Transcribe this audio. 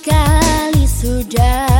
kali sudah